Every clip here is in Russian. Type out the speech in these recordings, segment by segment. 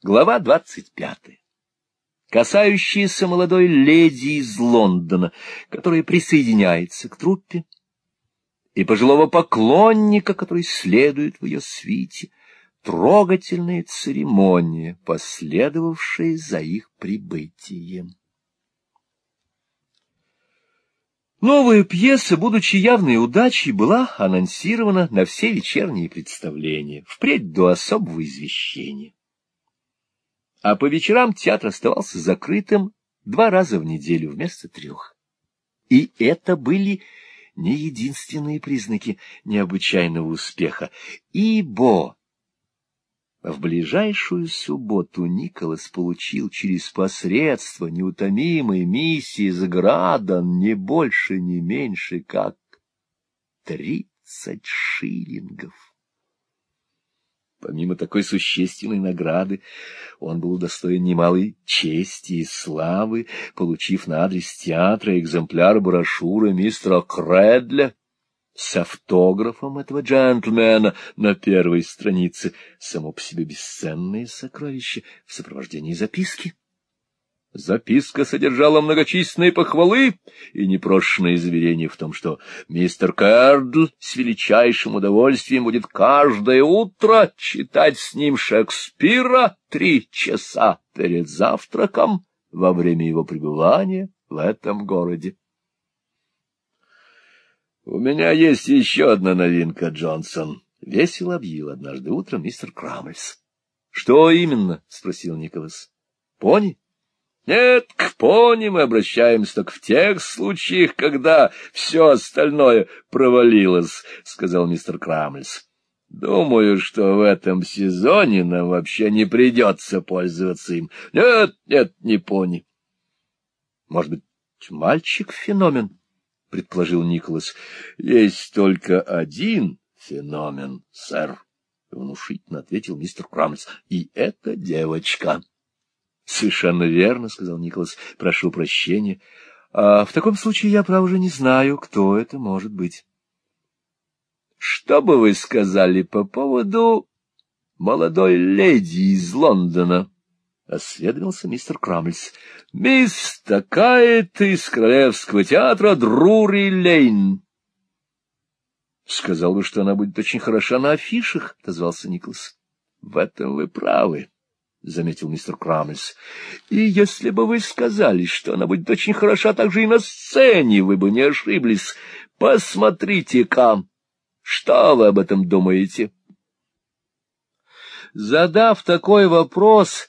Глава двадцать пятая. Касающаяся молодой леди из Лондона, которая присоединяется к труппе, и пожилого поклонника, который следует в ее свите, трогательная церемония, последовавшая за их прибытием. Новая пьеса, будучи явной удачей, была анонсирована на все вечерние представления, впредь до особого извещения а по вечерам театр оставался закрытым два раза в неделю вместо трех. И это были не единственные признаки необычайного успеха, ибо в ближайшую субботу Николас получил через посредство неутомимой миссии Заградан не больше, не меньше, как тридцать шиллингов. Помимо такой существенной награды, он был удостоен немалой чести и славы, получив на адрес театра экземпляр брошюры мистера Кредля с автографом этого джентльмена на первой странице, само по себе бесценное сокровище в сопровождении записки. Записка содержала многочисленные похвалы и непрошенные заверения в том, что мистер Кэрдл с величайшим удовольствием будет каждое утро читать с ним Шекспира три часа перед завтраком во время его пребывания в этом городе. — У меня есть еще одна новинка, Джонсон, — весело объявил однажды утром мистер Крамльс. — Что именно? — спросил Николас. — Пони? — нет, к пони мы обращаемся только в тех случаях, когда все остальное провалилось, — сказал мистер Крамльс. Думаю, что в этом сезоне нам вообще не придется пользоваться им. Нет, нет, не пони. Может быть, мальчик-феномен? — предположил Николас. — Есть только один феномен, сэр, — внушительно ответил мистер Крамльс. — И это девочка. — Совершенно верно, — сказал Николас. — Прошу прощения. А в таком случае я, право же, не знаю, кто это может быть. — Что бы вы сказали по поводу молодой леди из Лондона? — осведомился мистер Крамльс. — Мисс такая-то из Королевского театра Друри-Лейн. — Сказал бы, что она будет очень хороша на афишах, — отозвался Николас. — В этом вы правы. —— заметил мистер Крамльс. — И если бы вы сказали, что она будет очень хороша также и на сцене, вы бы не ошиблись. Посмотрите-ка, что вы об этом думаете? Задав такой вопрос,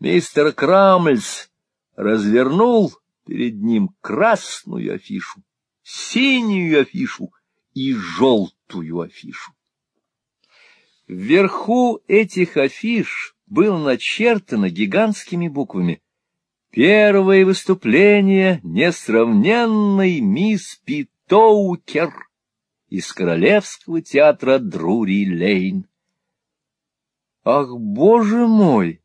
мистер Крамльс развернул перед ним красную афишу, синюю афишу и желтую афишу. Вверху этих афиш было начертано гигантскими буквами «Первое выступление несравненной мисс Питоукер из Королевского театра Друри-Лейн». «Ах, боже мой!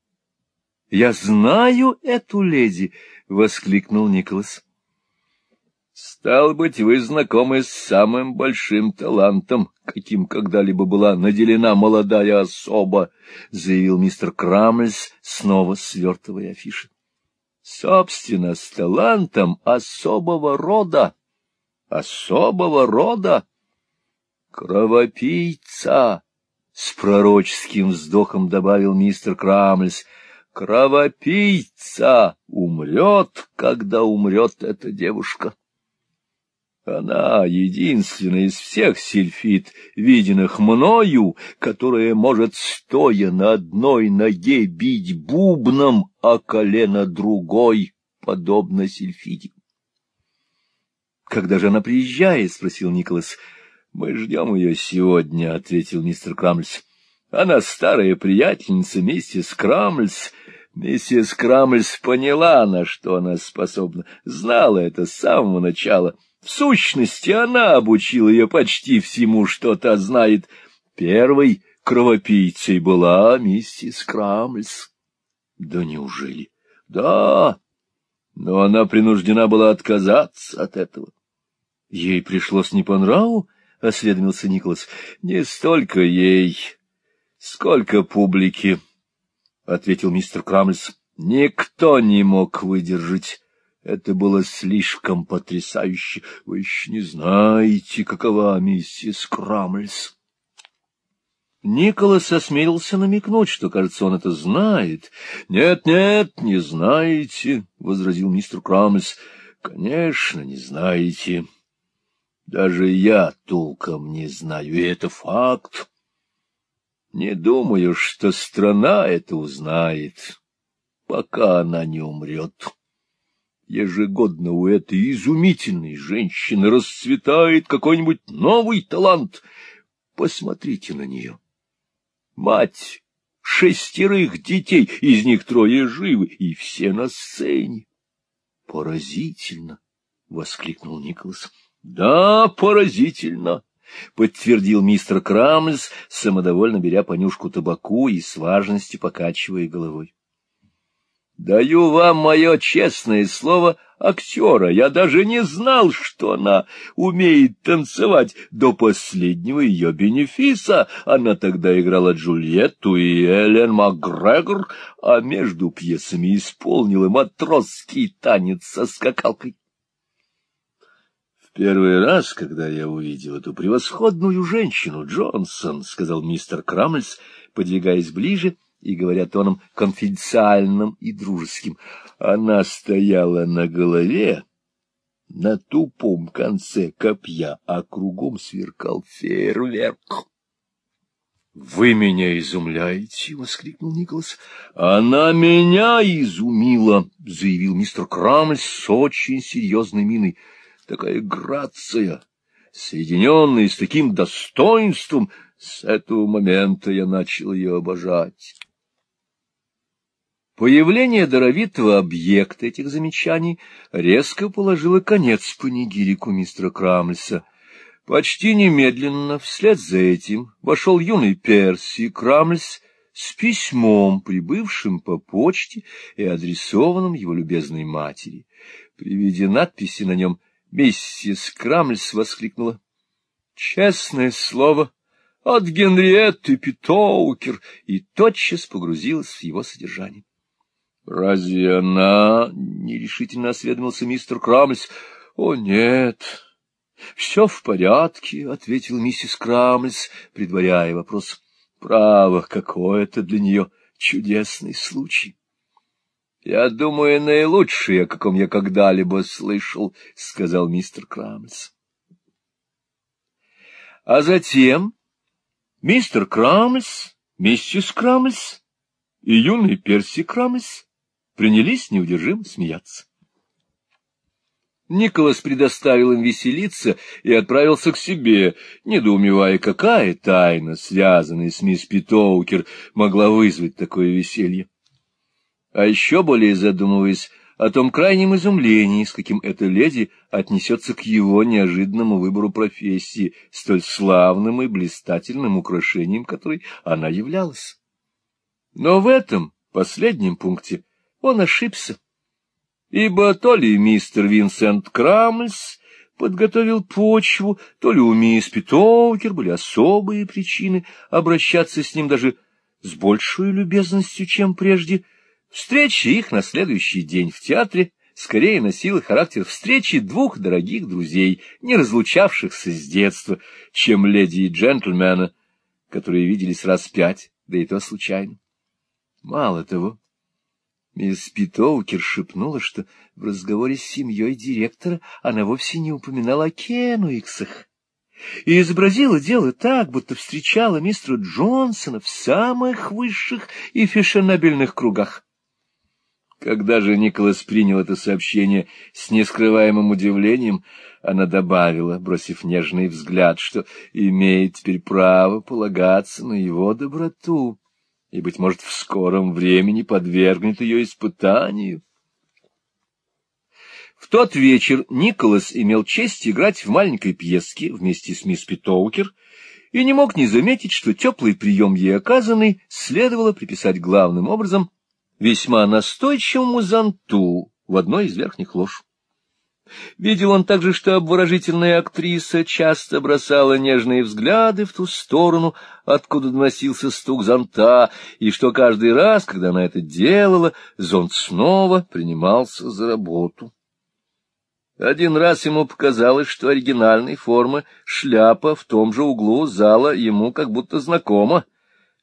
Я знаю эту леди!» — воскликнул Николас. Стал быть, вы знакомы с самым большим талантом, каким когда-либо была наделена молодая особа, — заявил мистер Крамльс, снова свертывая афиши. — Собственно, с талантом особого рода. Особого рода. Кровопийца, — с пророческим вздохом добавил мистер Крамльс. Кровопийца умрет, когда умрет эта девушка. — она единственная из всех сильфит, виденных мною, которая может, стоя на одной ноге, бить бубном, а колено другой, подобно сильфиде. — Когда же она приезжает? — спросил Николас. — Мы ждем ее сегодня, — ответил мистер Крамльс. — Она старая приятельница миссис Крамльс. Миссис Крамльс поняла, на что она способна, знала это с самого начала — в сущности, она обучила ее почти всему, что та знает. Первой кровопийцей была миссис Крамльс. Да неужели? Да, но она принуждена была отказаться от этого. Ей пришлось не по нраву, — осведомился Николас. — Не столько ей, сколько публики. — ответил мистер Крамльс. — Никто не мог выдержать. Это было слишком потрясающе. Вы еще не знаете, какова миссис Крамльс. Николас осмелился намекнуть, что, кажется, он это знает. «Нет, — Нет-нет, не знаете, — возразил мистер Крамльс. — Конечно, не знаете. Даже я толком не знаю, и это факт. Не думаю, что страна это узнает, пока она не умрет. Ежегодно у этой изумительной женщины расцветает какой-нибудь новый талант. Посмотрите на нее. Мать шестерых детей, из них трое живы, и все на сцене. Поразительно! — воскликнул Николас. — Да, поразительно! — подтвердил мистер Крамльс, самодовольно беря понюшку табаку и с важностью покачивая головой. — Даю вам мое честное слово актера. Я даже не знал, что она умеет танцевать до последнего ее бенефиса. Она тогда играла Джульетту и Эллен Макгрегор, а между пьесами исполнила матросский танец со скакалкой. Первый раз, когда я увидел эту превосходную женщину, Джонсон, — сказал мистер Крамльс, подвигаясь ближе и говоря тоном конфиденциальным и дружеским, она стояла на голове, на тупом конце копья, а кругом сверкал фейерверк. — Вы меня изумляете! — воскликнул Николас. — Она меня изумила! — заявил мистер Крамльс с очень серьезной миной такая грация, соединенная с таким достоинством, с этого момента я начал ее обожать. Появление даровитого объекта этих замечаний резко положило конец панигирику мистера Крамльса. Почти немедленно, вслед за этим, вошел юный Перси Крамльс с письмом, прибывшим по почте и адресованным его любезной матери. При виде надписи на нем Миссис Крамльс воскликнула. — Честное слово, от Генриетты Питоукер, и тотчас погрузилась в его содержание. — Разве она? — нерешительно осведомился мистер Крамльс. — О, нет. — Все в порядке, — ответил миссис Крамльс, предваряя вопрос. — Право, какой это для нее чудесный случай. — Я думаю, наилучший, о каком я когда-либо слышал, — сказал мистер Крамльс. А затем мистер Крамльс, миссис Крамльс и юный Перси Крамльс принялись неудержимо смеяться. Николас предоставил им веселиться и отправился к себе, недоумевая, какая тайна, связанная с мисс Питоукер, могла вызвать такое веселье а еще более задумываясь о том крайнем изумлении, с каким эта леди отнесется к его неожиданному выбору профессии, столь славным и блистательным украшением, которой она являлась. Но в этом последнем пункте он ошибся, ибо то ли мистер Винсент Крамльс подготовил почву, то ли у мисс Питоукер были особые причины обращаться с ним даже с большей любезностью, чем прежде — Встреча их на следующий день в театре скорее носила характер встречи двух дорогих друзей, не разлучавшихся с детства, чем леди и джентльмена, которые виделись раз пять, да и то случайно. Мало того, мисс Питоукер шепнула, что в разговоре с семьей директора она вовсе не упоминала о Кенуиксах и изобразила дело так, будто встречала мистера Джонсона в самых высших и фешенебельных кругах. Когда же Николас принял это сообщение с нескрываемым удивлением, она добавила, бросив нежный взгляд, что имеет теперь право полагаться на его доброту и, быть может, в скором времени подвергнет ее испытанию. В тот вечер Николас имел честь играть в маленькой пьеске вместе с мисс Питоукер и не мог не заметить, что теплый прием ей оказанный следовало приписать главным образом весьма настойчивому зонту в одной из верхних лож. Видел он также, что обворожительная актриса часто бросала нежные взгляды в ту сторону, откуда доносился стук зонта, и что каждый раз, когда она это делала, зонт снова принимался за работу. Один раз ему показалось, что оригинальной формы шляпа в том же углу зала ему как будто знакома,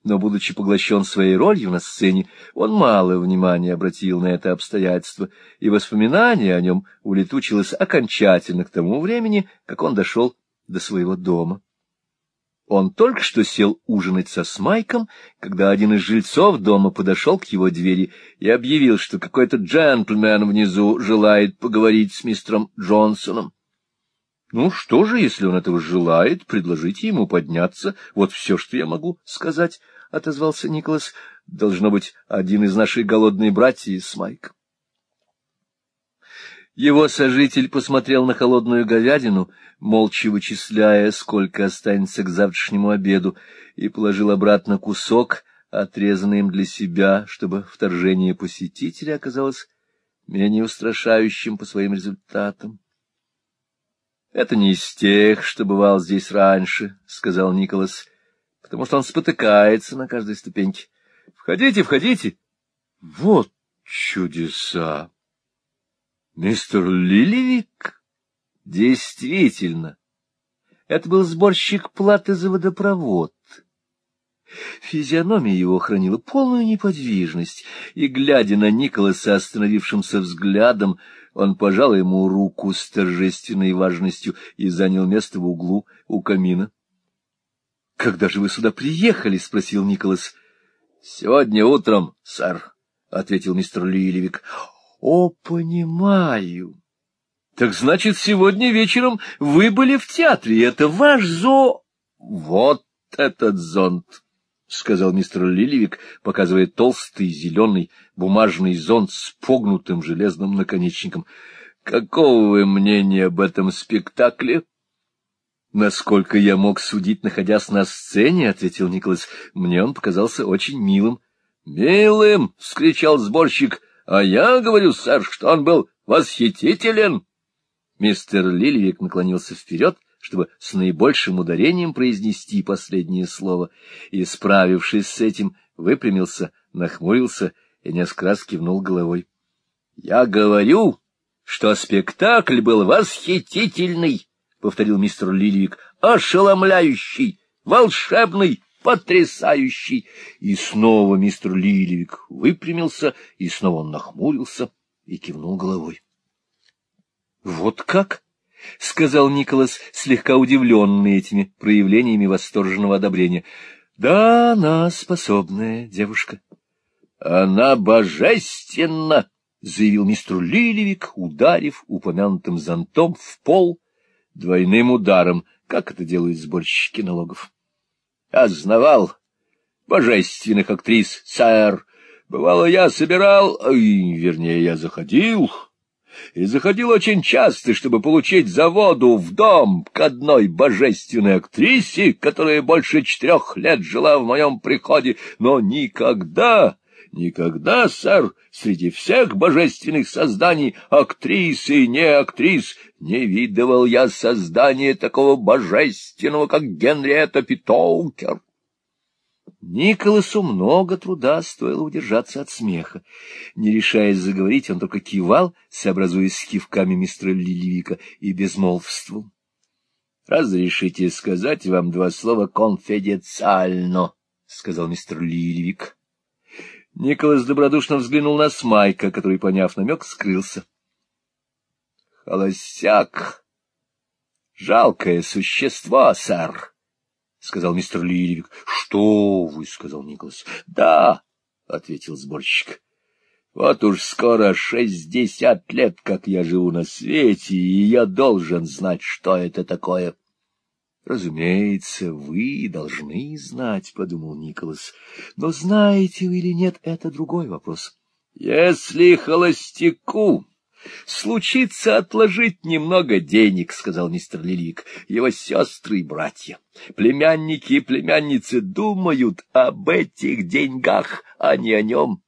но, будучи поглощен своей ролью на сцене, он мало внимания обратил на это обстоятельство, и воспоминание о нем улетучилось окончательно к тому времени, как он дошел до своего дома. Он только что сел ужинать со Смайком, когда один из жильцов дома подошел к его двери и объявил, что какой-то джентльмен внизу желает поговорить с мистером Джонсоном. Ну что же, если он этого желает, предложите ему подняться. Вот все, что я могу сказать, — отозвался Николас. Должно быть, один из наших голодных братьев с Майком. Его сожитель посмотрел на холодную говядину, молча вычисляя, сколько останется к завтрашнему обеду, и положил обратно кусок, отрезанный им для себя, чтобы вторжение посетителя оказалось менее устрашающим по своим результатам. — Это не из тех, что бывал здесь раньше, — сказал Николас, — потому что он спотыкается на каждой ступеньке. — Входите, входите. — Вот чудеса! Мистер Лилевик? Действительно. Это был сборщик платы за водопровод. Физиономия его хранила полную неподвижность, и, глядя на Николаса остановившимся взглядом, он пожал ему руку с торжественной важностью и занял место в углу у камина. — Когда же вы сюда приехали? — спросил Николас. — Сегодня утром, сэр, — ответил мистер Лилевик. О, понимаю. Так значит, сегодня вечером вы были в театре, это ваш зо... Вот этот зонт, — сказал мистер Лилевик, показывая толстый зеленый бумажный зонт с погнутым железным наконечником. — Какого вы мнения об этом спектакле? — Насколько я мог судить, находясь на сцене, — ответил Николас, — мне он показался очень милым. — Милым! — вскричал сборщик. — а я говорю, сэр, что он был восхитителен. Мистер Лильвик наклонился вперед, чтобы с наибольшим ударением произнести последнее слово, и, справившись с этим, выпрямился, нахмурился и несколько раз кивнул головой. — Я говорю, что спектакль был восхитительный, — повторил мистер Лильвик, — ошеломляющий, волшебный, потрясающий! И снова мистер Лилевик выпрямился, и снова он нахмурился и кивнул головой. — Вот как? — сказал Николас, слегка удивленный этими проявлениями восторженного одобрения. — Да, она способная девушка. — Она божественна! — заявил мистер Лилевик, ударив упомянутым зонтом в пол двойным ударом, как это делают сборщики налогов. Я знавал божественных актрис, сэр. Бывало, я собирал, и, вернее, я заходил, и заходил очень часто, чтобы получить заводу в дом к одной божественной актрисе, которая больше четырех лет жила в моем приходе, но никогда Никогда, сэр, среди всех божественных созданий, актрис и не актрис, не видывал я создания такого божественного, как Генриетта Питоукер. Николасу много труда стоило удержаться от смеха. Не решаясь заговорить, он только кивал, сообразуясь с кивками мистера Лилевика, и безмолвствовал. — Разрешите сказать вам два слова конфиденциально, — сказал мистер Лилевик. Николас добродушно взглянул на Смайка, который, поняв намек, скрылся. — Холостяк! Жалкое существо, сэр! — сказал мистер Лилевик. — Что вы? — сказал Николас. — Да, — ответил сборщик. — Вот уж скоро шестьдесят лет, как я живу на свете, и я должен знать, что это такое. —— Разумеется, вы должны знать, — подумал Николас. — Но знаете вы или нет, это другой вопрос. — Если холостяку случится отложить немного денег, — сказал мистер Лилик, — его сестры и братья, племянники и племянницы думают об этих деньгах, а не о нем.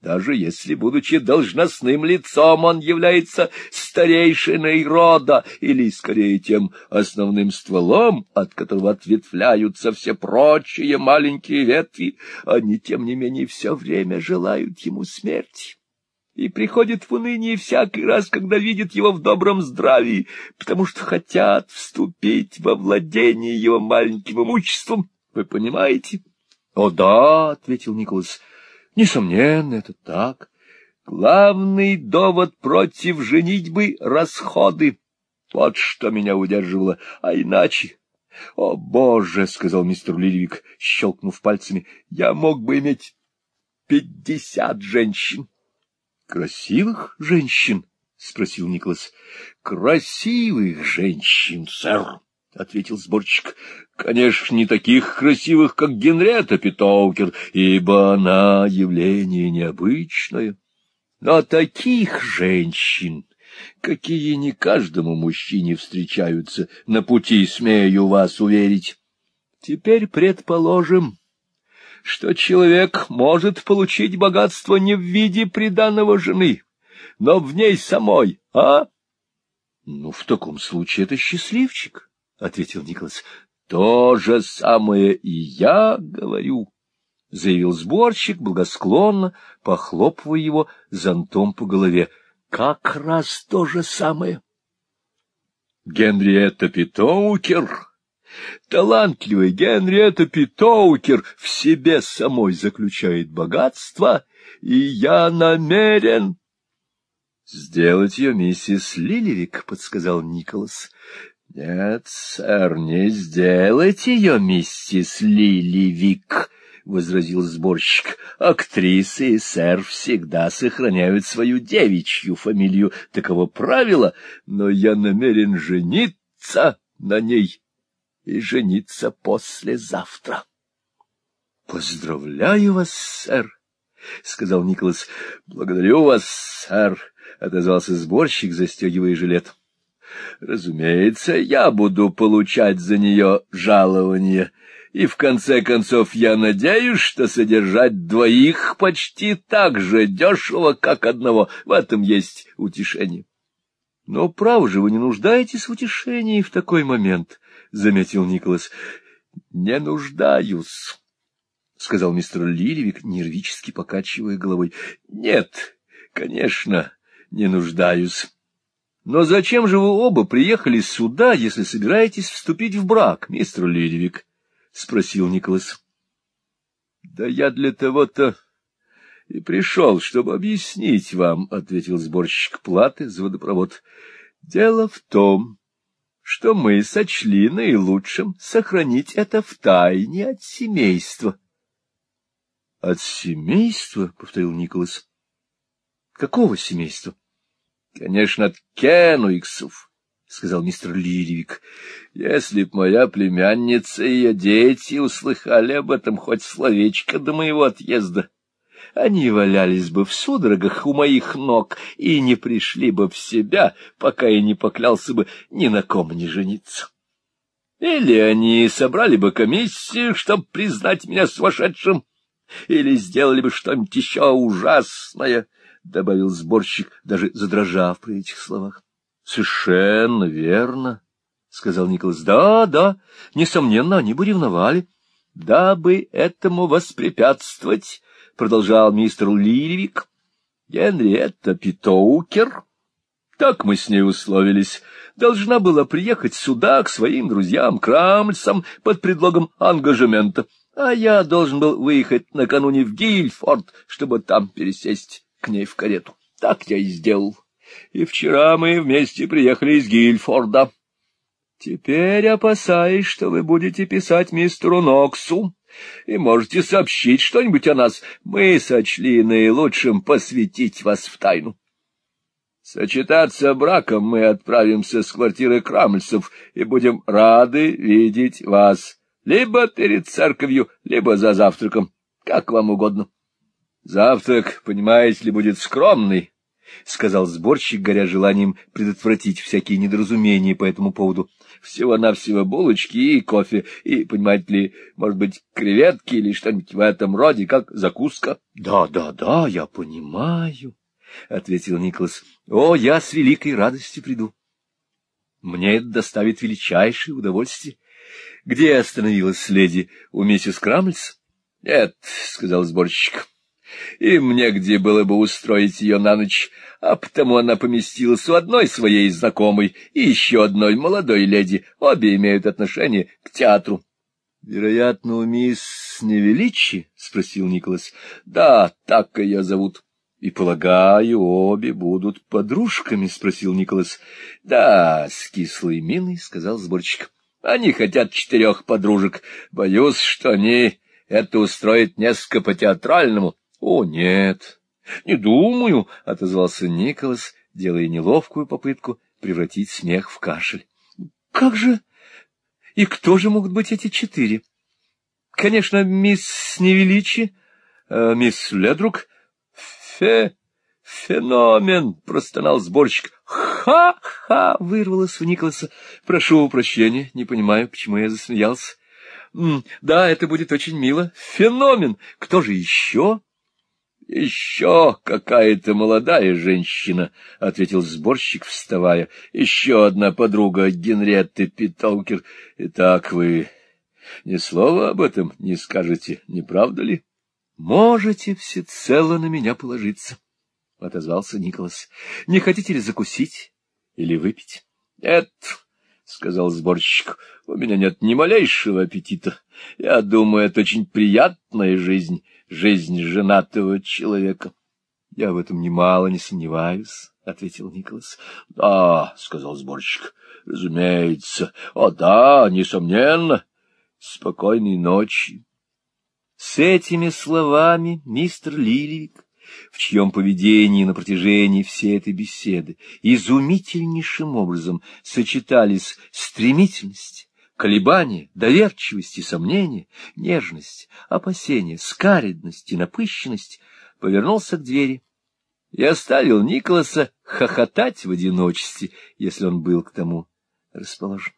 даже если, будучи должностным лицом, он является старейшиной рода, или, скорее, тем основным стволом, от которого ответвляются все прочие маленькие ветви, они, тем не менее, все время желают ему смерти и приходят в уныние всякий раз, когда видят его в добром здравии, потому что хотят вступить во владение его маленьким имуществом. Вы понимаете? — О, да, — ответил Николас, — Несомненно, это так. Главный довод против женитьбы — расходы. Вот что меня удерживало, а иначе... — О, Боже! — сказал мистер Лильвик, щелкнув пальцами. — Я мог бы иметь пятьдесят женщин. — Красивых женщин? — спросил Николас. — Красивых женщин, сэр. — ответил сборщик. — Конечно, не таких красивых, как Генрета Питоукер, ибо она явление необычное. Но таких женщин, какие не каждому мужчине встречаются на пути, смею вас уверить. Теперь предположим, что человек может получить богатство не в виде приданного жены, но в ней самой, а? Ну, в таком случае это счастливчик. — ответил Николас. — То же самое и я говорю, — заявил сборщик, благосклонно, похлопывая его зонтом по голове. — Как раз то же самое. Генриетта Питоукер, талантливый Генриетта Питоукер в себе самой заключает богатство, и я намерен... — Сделать ее миссис Лилевик, — подсказал Николас. — Нет, сэр, не сделайте ее, миссис Лиливик, — возразил сборщик. — Актрисы, сэр, всегда сохраняют свою девичью фамилию, таково правило, но я намерен жениться на ней и жениться послезавтра. — Поздравляю вас, сэр, — сказал Николас. — Благодарю вас, сэр, — отозвался сборщик, застегивая жилет. — Разумеется, я буду получать за нее жалование, и в конце концов я надеюсь, что содержать двоих почти так же дешево, как одного. В этом есть утешение. — Но, право же, вы не нуждаетесь в утешении в такой момент, — заметил Николас. — Не нуждаюсь, — сказал мистер Лилевик, нервически покачивая головой. — Нет, конечно, не нуждаюсь. Но зачем же вы оба приехали сюда, если собираетесь вступить в брак, мистер Лидвик? — спросил Николас. — Да я для того-то и пришел, чтобы объяснить вам, — ответил сборщик платы за водопровод. — Дело в том, что мы сочли наилучшим сохранить это в тайне от семейства. — От семейства? — повторил Николас. — Какого семейства? —— Конечно, от Кенуиксов, — сказал мистер Лиривик. — Если б моя племянница и ее дети услыхали об этом хоть словечко до моего отъезда, они валялись бы в судорогах у моих ног и не пришли бы в себя, пока я не поклялся бы ни на ком не жениться. Или они собрали бы комиссию, чтобы признать меня сумасшедшим, или сделали бы что-нибудь еще ужасное —— добавил сборщик, даже задрожав при этих словах. — Совершенно верно, — сказал Николас. — Да, да, несомненно, они бы ревновали. — Дабы этому воспрепятствовать, — продолжал мистер Лиривик, — Генриетта Питоукер, так мы с ней условились, должна была приехать сюда к своим друзьям Крамльсам под предлогом ангажемента, а я должен был выехать накануне в Гильфорд, чтобы там пересесть к ней в карету. Так я и сделал. И вчера мы вместе приехали из Гильфорда. Теперь опасаюсь, что вы будете писать мистеру Ноксу и можете сообщить что-нибудь о нас. Мы сочли наилучшим посвятить вас в тайну. Сочетаться браком мы отправимся с квартиры Крамльсов и будем рады видеть вас либо перед церковью, либо за завтраком, как вам угодно. Завтрак, понимаете ли, будет скромный, — сказал сборщик, горя желанием предотвратить всякие недоразумения по этому поводу. — Всего-навсего булочки и кофе, и, понимаете ли, может быть, креветки или что-нибудь в этом роде, как закуска. — Да, да, да, я понимаю, — ответил Николас. — О, я с великой радостью приду. Мне это доставит величайшее удовольствие. Где остановилась леди? У миссис Крамльс? — Нет, — сказал сборщик. — И мне где было бы устроить ее на ночь, а потому она поместилась у одной своей знакомой и еще одной молодой леди. Обе имеют отношение к театру. — Вероятно, у мисс Невеличи? — спросил Николас. — Да, так ее зовут. — И, полагаю, обе будут подружками? — спросил Николас. — Да, с кислой миной, — сказал сборщик. — Они хотят четырех подружек. Боюсь, что они это устроят несколько по-театральному. — О, нет, не думаю, — отозвался Николас, делая неловкую попытку превратить смех в кашель. — Как же... И кто же могут быть эти четыре? Конечно, мисс Невеличи, э, мисс Ледрук, фе... «Феномен!» — простонал сборщик. «Ха-ха!» — вырвалось у Николаса. «Прошу прощения, не понимаю, почему я засмеялся. Да, это будет очень мило. Феномен! Кто же еще?» «Еще какая-то молодая женщина», — ответил сборщик, вставая. «Еще одна подруга Генретты Питолкер. Итак, вы ни слова об этом не скажете, не правда ли?» «Можете всецело на меня положиться», — отозвался Николас. «Не хотите ли закусить или выпить?» «Нет», — сказал сборщик, — «у меня нет ни малейшего аппетита. Я думаю, это очень приятная жизнь» жизнь женатого человека. — Я в этом немало не сомневаюсь, — ответил Николас. — Да, — сказал сборщик, — разумеется. О, да, несомненно. Спокойной ночи. С этими словами мистер Лилик, в чьем поведении на протяжении всей этой беседы изумительнейшим образом сочетались стремительность, колебания, доверчивость и сомнение, нежность, опасение, скаридность и напыщенность, повернулся к двери и оставил Николаса хохотать в одиночестве, если он был к тому расположен.